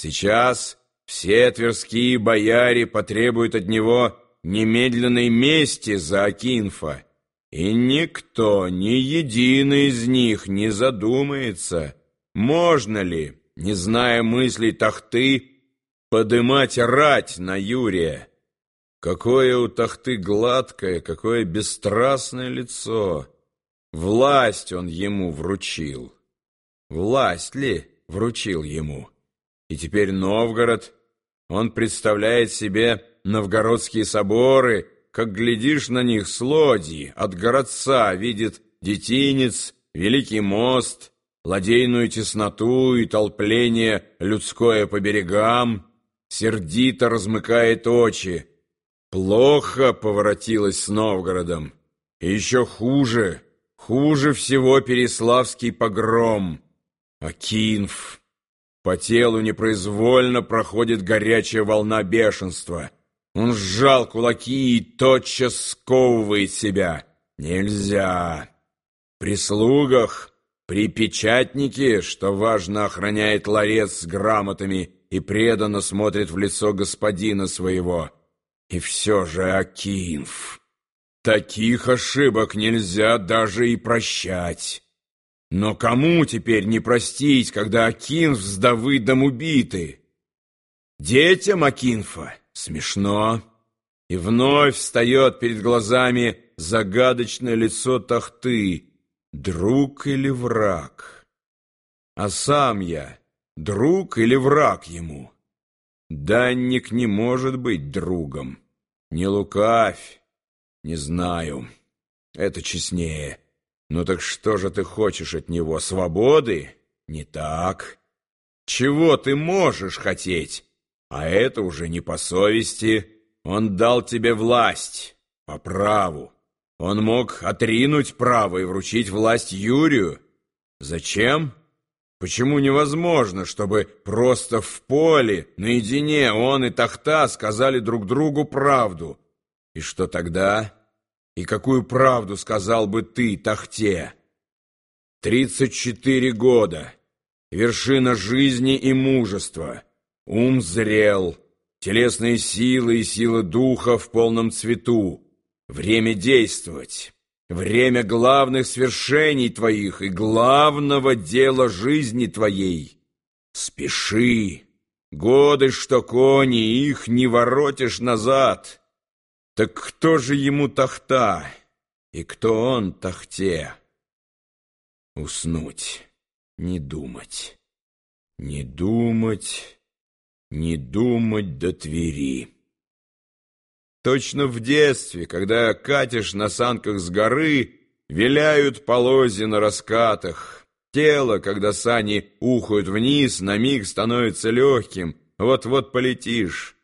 Сейчас все тверские бояре потребуют от него немедленной мести за Акинфа, и никто, ни единый из них не задумается, можно ли, не зная мыслей Тахты, подымать рать на Юрия. Какое у Тахты гладкое, какое бесстрастное лицо! Власть он ему вручил. Власть ли вручил ему? И теперь Новгород, он представляет себе новгородские соборы, как глядишь на них с лодьи, от городца видит детинец, великий мост, ладейную тесноту и толпление людское по берегам, сердито размыкает очи. Плохо поворотилось с Новгородом. И еще хуже, хуже всего Переславский погром. Акинф. По телу непроизвольно проходит горячая волна бешенства. Он сжал кулаки и тотчас сковывает себя. Нельзя. При слугах, при печатнике, что важно охраняет ларец с грамотами и преданно смотрит в лицо господина своего. И все же Акинф. Таких ошибок нельзя даже и прощать. Но кому теперь не простить, когда Акинф с Давыдом убиты? Детям Акинфа смешно. И вновь встает перед глазами загадочное лицо Тахты, друг или враг. А сам я друг или враг ему? Данник не может быть другом. Не лукавь, не знаю. Это честнее. Ну так что же ты хочешь от него? Свободы? Не так. Чего ты можешь хотеть? А это уже не по совести. Он дал тебе власть по праву. Он мог отринуть право и вручить власть Юрию. Зачем? Почему невозможно, чтобы просто в поле, наедине, он и Тахта сказали друг другу правду? И что тогда? И какую правду сказал бы ты, Тахте? Тридцать четыре года. Вершина жизни и мужества. Ум зрел. Телесные силы и сила духа в полном цвету. Время действовать. Время главных свершений твоих и главного дела жизни твоей. Спеши. Годы, что кони, их не воротишь назад. Так кто же ему тахта, и кто он тахте? Уснуть, не думать, не думать, не думать до Твери. Точно в детстве, когда катишь на санках с горы, виляют полози на раскатах. Тело, когда сани ухают вниз, на миг становится легким, вот-вот полетишь.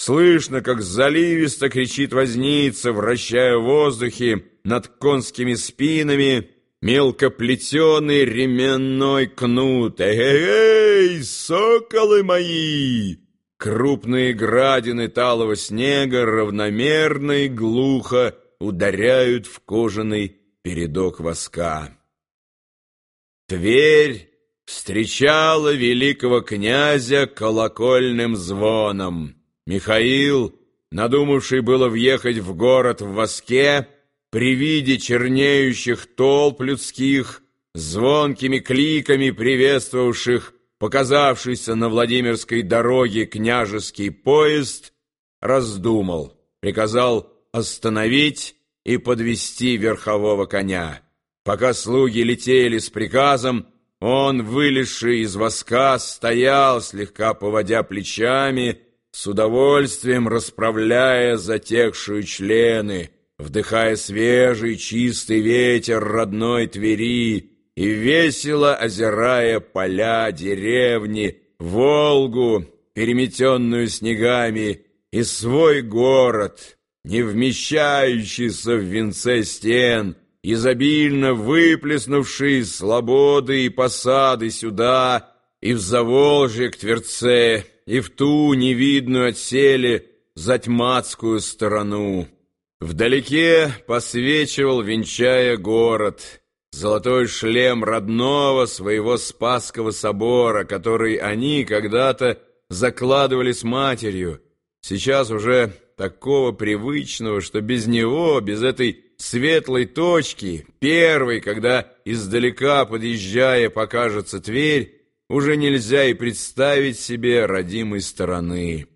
Слышно, как заливисто кричит возница, вращая в воздухе над конскими спинами мелкоплетеный ременной кнут. Эй-эй, соколы мои! Крупные градины талого снега равномерно и глухо ударяют в кожаный передок воска. Тверь встречала великого князя колокольным звоном. Михаил, надумавший было въехать в город в воске, при виде чернеющих толп людских, звонкими кликами приветствовавших показавшийся на Владимирской дороге княжеский поезд, раздумал, приказал остановить и подвести верхового коня. Пока слуги летели с приказом, он, вылезший из воска, стоял, слегка поводя плечами, с удовольствием расправляя затекшие члены, вдыхая свежий чистый ветер родной Твери и весело озирая поля, деревни, Волгу, переметенную снегами, и свой город, не вмещающийся в венце стен, изобильно выплеснувший слободы и посады сюда и в Заволжье к Тверце, и в ту невидную отселе затьмацкую сторону. Вдалеке посвечивал, венчая город, золотой шлем родного своего Спасского собора, который они когда-то закладывали с матерью, сейчас уже такого привычного, что без него, без этой светлой точки, первой, когда издалека, подъезжая, покажется Тверь, уже нельзя и представить себе родимой стороны.